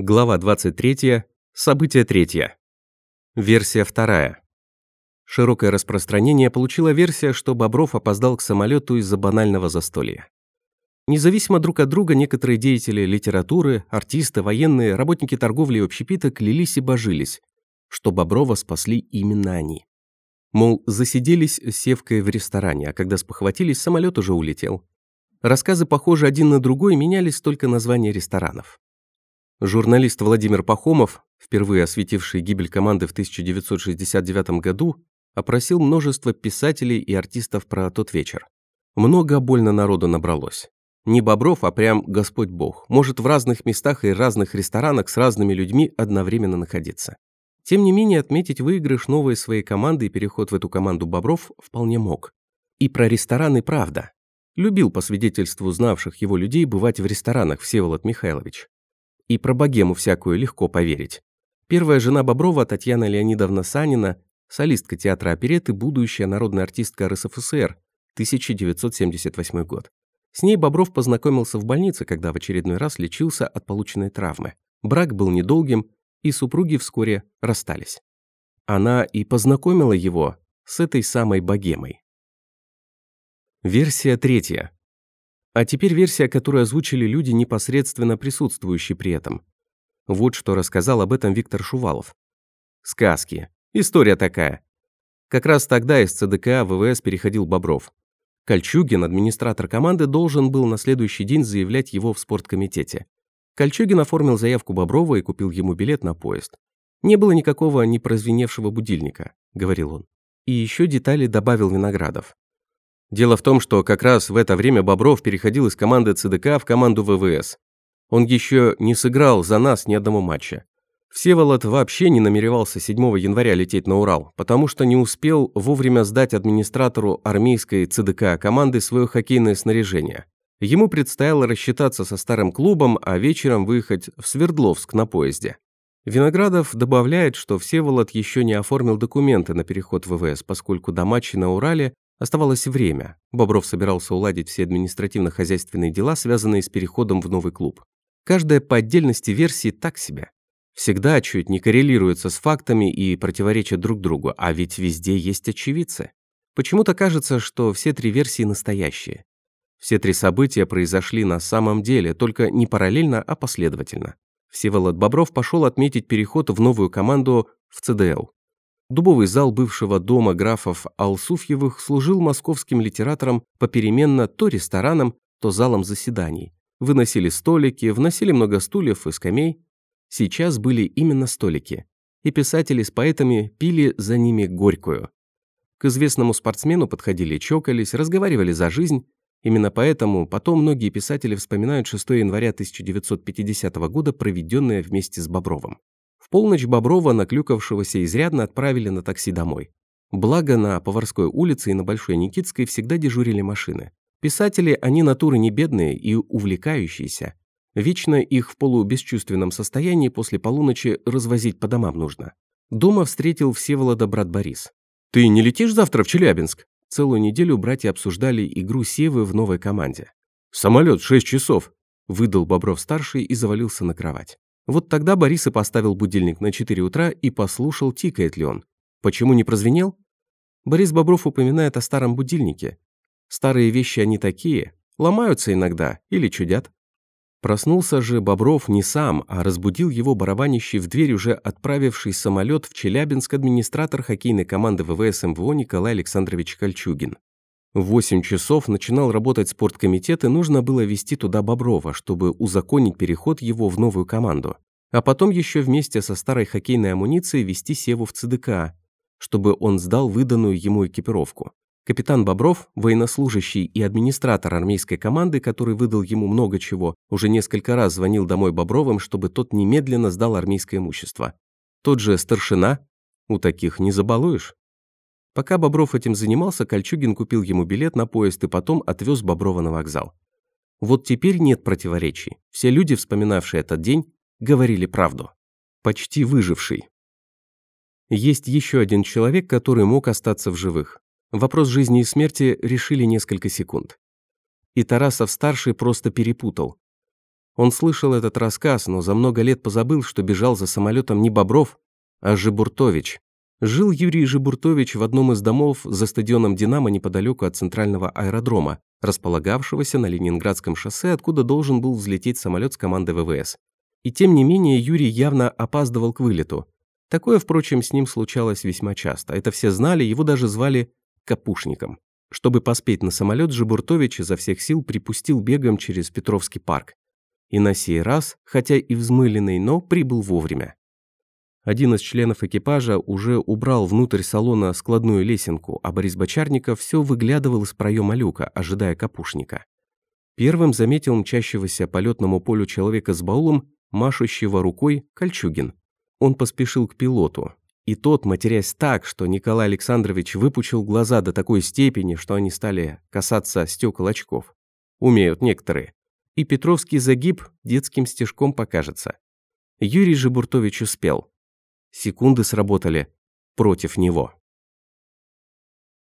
Глава 23. Событие 3. Версия 2. Широкое распространение получила версия, что Бобров опоздал к самолету из-за банального застолья. Независимо друг от друга некоторые деятели литературы, артисты, военные, работники торговли и общепита клялись и божились, что Боброва спасли именно они. Мол, засиделись с Севкой в ресторане, а когда спохватились, самолет уже улетел. Рассказы, похожи один на другой, менялись только названия ресторанов. Журналист Владимир Пахомов, впервые осветивший гибель команды в 1969 году, опросил множество писателей и артистов про тот вечер. Много больно народу набралось. Не Бобров, а прям Господь Бог. Может в разных местах и разных ресторанах с разными людьми одновременно находиться. Тем не менее, отметить выигрыш новой своей команды и переход в эту команду Бобров вполне мог. И про рестораны правда. Любил, по свидетельству знавших его людей, бывать в ресторанах Всеволод Михайлович. И про богему всякую легко поверить. Первая жена Боброва, Татьяна Леонидовна Санина, солистка театра опереты, будущая народная артистка РСФСР, 1978 год. С ней Бобров познакомился в больнице, когда в очередной раз лечился от полученной травмы. Брак был недолгим, и супруги вскоре расстались. Она и познакомила его с этой самой богемой. Версия третья. А теперь версия, которую озвучили люди, непосредственно присутствующие при этом. Вот что рассказал об этом Виктор Шувалов. Сказки. История такая. Как раз тогда из ЦДК ВВС переходил Бобров. Кольчугин, администратор команды, должен был на следующий день заявлять его в спорткомитете. Кольчугин оформил заявку Боброва и купил ему билет на поезд. «Не было никакого непрозвеневшего будильника», — говорил он. И еще детали добавил Виноградов. Дело в том, что как раз в это время Бобров переходил из команды ЦДК в команду ВВС. Он еще не сыграл за нас ни одного матча. Всеволод вообще не намеревался 7 января лететь на Урал, потому что не успел вовремя сдать администратору армейской ЦДК команды свое хоккейное снаряжение. Ему предстояло рассчитаться со старым клубом, а вечером выехать в Свердловск на поезде. Виноградов добавляет, что Всеволод еще не оформил документы на переход в ВВС, поскольку до матча на Урале Оставалось время. Бобров собирался уладить все административно-хозяйственные дела, связанные с переходом в новый клуб. Каждая по отдельности версии так себе. Всегда чуть не коррелируется с фактами и противоречат друг другу, а ведь везде есть очевидцы. Почему-то кажется, что все три версии настоящие. Все три события произошли на самом деле, только не параллельно, а последовательно. Всеволод Бобров пошел отметить переход в новую команду в ЦДЛ. Дубовый зал бывшего дома графов Алсуфьевых служил московским литераторам попеременно то рестораном, то залом заседаний. Выносили столики, вносили много стульев и скамей. Сейчас были именно столики. И писатели с поэтами пили за ними горькую. К известному спортсмену подходили, чокались, разговаривали за жизнь. Именно поэтому потом многие писатели вспоминают 6 января 1950 года, проведенное вместе с Бобровым. Полночь Боброва, наклюкавшегося изрядно, отправили на такси домой. Благо, на Поварской улице и на Большой Никитской всегда дежурили машины. Писатели, они натуры не бедные и увлекающиеся. Вечно их в полубесчувственном состоянии после полуночи развозить по домам нужно. Дома встретил Всеволода брат Борис. «Ты не летишь завтра в Челябинск?» Целую неделю братья обсуждали игру Севы в новой команде. «Самолет, шесть часов», – выдал Бобров-старший и завалился на кровать. Вот тогда Борис и поставил будильник на 4 утра и послушал, тикает ли он. Почему не прозвенел? Борис Бобров упоминает о старом будильнике. Старые вещи они такие, ломаются иногда или чудят. Проснулся же Бобров не сам, а разбудил его барабанящий в дверь уже отправивший самолет в Челябинск администратор хоккейной команды ВВС МВО Николай Александрович Кольчугин. В 8 часов начинал работать спорткомитет, и нужно было вести туда Боброва, чтобы узаконить переход его в новую команду. А потом еще вместе со старой хоккейной амуницией вести Севу в ЦДК, чтобы он сдал выданную ему экипировку. Капитан Бобров, военнослужащий и администратор армейской команды, который выдал ему много чего, уже несколько раз звонил домой Бобровым, чтобы тот немедленно сдал армейское имущество. Тот же старшина, у таких не забалуешь. Пока Бобров этим занимался, Кольчугин купил ему билет на поезд и потом отвез Боброва на вокзал. Вот теперь нет противоречий. Все люди, вспоминавшие этот день, говорили правду. Почти выживший. Есть еще один человек, который мог остаться в живых. Вопрос жизни и смерти решили несколько секунд. И Тарасов-старший просто перепутал. Он слышал этот рассказ, но за много лет позабыл, что бежал за самолетом не Бобров, а Жибуртович. Жил Юрий Жибуртович в одном из домов за стадионом «Динамо» неподалеку от центрального аэродрома, располагавшегося на Ленинградском шоссе, откуда должен был взлететь самолет с командой ВВС. И тем не менее Юрий явно опаздывал к вылету. Такое, впрочем, с ним случалось весьма часто. Это все знали, его даже звали Капушником. Чтобы поспеть на самолет, Жибуртович изо всех сил припустил бегом через Петровский парк. И на сей раз, хотя и взмыленный, но прибыл вовремя. Один из членов экипажа уже убрал внутрь салона складную лесенку, а Борис Бочарников все выглядывал из проема люка, ожидая капушника. Первым заметил мчащегося по летному полю человека с баулом, машущего рукой Кольчугин. Он поспешил к пилоту, и тот, матерясь так, что Николай Александрович выпучил глаза до такой степени, что они стали касаться стекол очков. Умеют некоторые. И Петровский загиб детским стежком покажется. Юрий же Буртович успел. Секунды сработали против него.